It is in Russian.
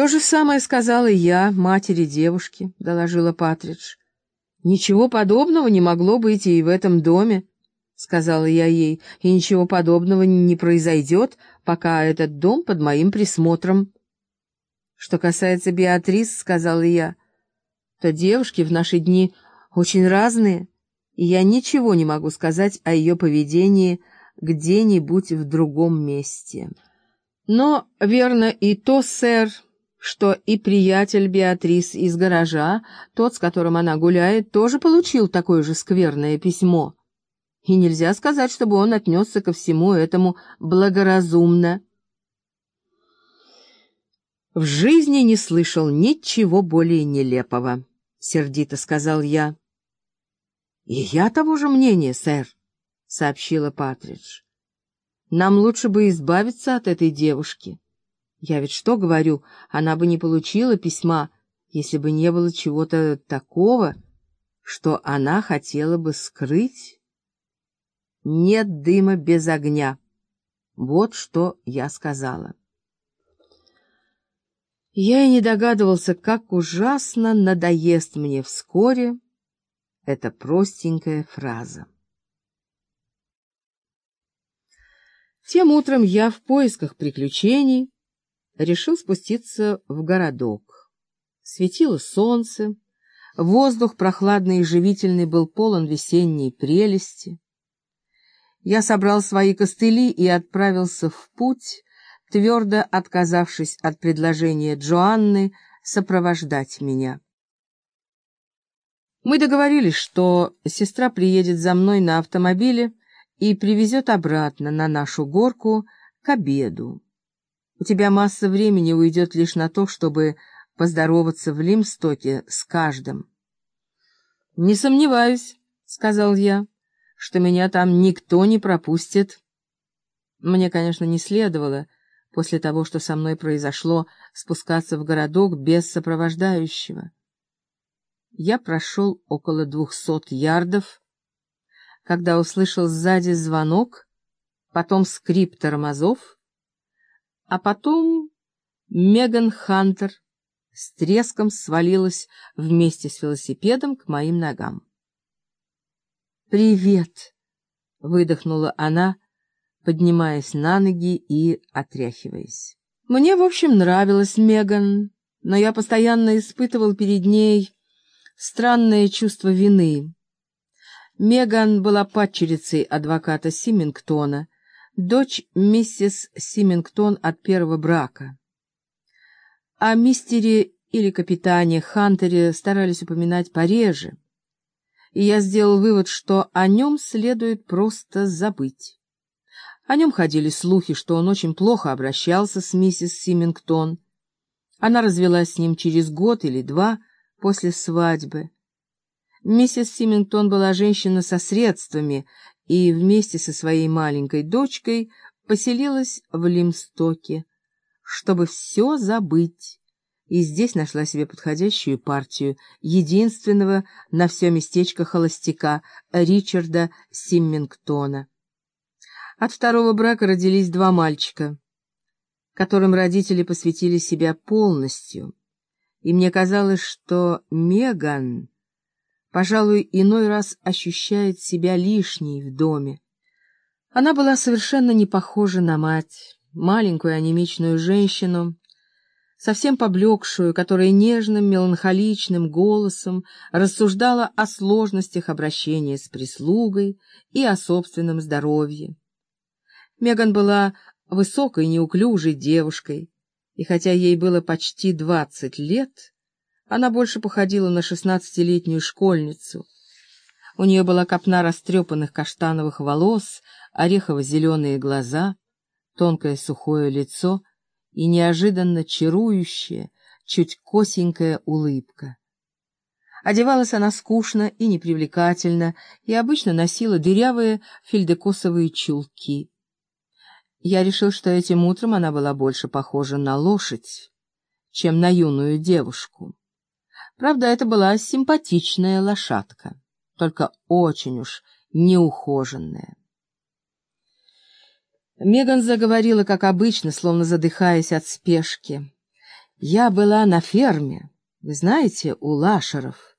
То же самое сказала я, матери девушки, — доложила Патридж. Ничего подобного не могло быть и в этом доме, — сказала я ей, — и ничего подобного не произойдет, пока этот дом под моим присмотром. Что касается Беатрис, — сказала я, — то девушки в наши дни очень разные, и я ничего не могу сказать о ее поведении где-нибудь в другом месте. Но верно и то, сэр, что и приятель Беатрис из гаража, тот, с которым она гуляет, тоже получил такое же скверное письмо. И нельзя сказать, чтобы он отнесся ко всему этому благоразумно. «В жизни не слышал ничего более нелепого», — сердито сказал я. «И я того же мнения, сэр», — сообщила Патридж. «Нам лучше бы избавиться от этой девушки». Я ведь что говорю, она бы не получила письма, если бы не было чего-то такого, что она хотела бы скрыть. Нет дыма без огня. Вот что я сказала. Я и не догадывался, как ужасно надоест мне вскоре эта простенькая фраза. Тем утром я в поисках приключений решил спуститься в городок. Светило солнце, воздух прохладный и живительный был полон весенней прелести. Я собрал свои костыли и отправился в путь, твердо отказавшись от предложения Джоанны сопровождать меня. Мы договорились, что сестра приедет за мной на автомобиле и привезет обратно на нашу горку к обеду. У тебя масса времени уйдет лишь на то, чтобы поздороваться в Лимстоке с каждым. — Не сомневаюсь, — сказал я, — что меня там никто не пропустит. Мне, конечно, не следовало, после того, что со мной произошло, спускаться в городок без сопровождающего. Я прошел около двухсот ярдов, когда услышал сзади звонок, потом скрип тормозов, а потом Меган Хантер с треском свалилась вместе с велосипедом к моим ногам. «Привет!» — выдохнула она, поднимаясь на ноги и отряхиваясь. Мне, в общем, нравилась Меган, но я постоянно испытывал перед ней странное чувство вины. Меган была падчерицей адвоката Симингтона — дочь миссис Симингтон от первого брака. О мистере или капитане Хантере старались упоминать пореже, и я сделал вывод, что о нем следует просто забыть. О нем ходили слухи, что он очень плохо обращался с миссис Симингтон. Она развелась с ним через год или два после свадьбы. Миссис Симингтон была женщина со средствами и вместе со своей маленькой дочкой поселилась в Лимстоке, чтобы все забыть, и здесь нашла себе подходящую партию единственного на все местечко холостяка Ричарда Симмингтона. От второго брака родились два мальчика, которым родители посвятили себя полностью, и мне казалось, что Меган пожалуй, иной раз ощущает себя лишней в доме. Она была совершенно не похожа на мать, маленькую анемичную женщину, совсем поблекшую, которая нежным, меланхоличным голосом рассуждала о сложностях обращения с прислугой и о собственном здоровье. Меган была высокой, неуклюжей девушкой, и хотя ей было почти двадцать лет, она больше походила на шестнадцатилетнюю школьницу. У нее была копна растрепанных каштановых волос, орехово-зеленые глаза, тонкое сухое лицо и неожиданно чарующая, чуть косенькая улыбка. Одевалась она скучно и непривлекательно и обычно носила дырявые фельдекосовые чулки. Я решил, что этим утром она была больше похожа на лошадь, чем на юную девушку. Правда, это была симпатичная лошадка, только очень уж неухоженная. Меган заговорила, как обычно, словно задыхаясь от спешки. Я была на ферме, вы знаете, у Лашеров.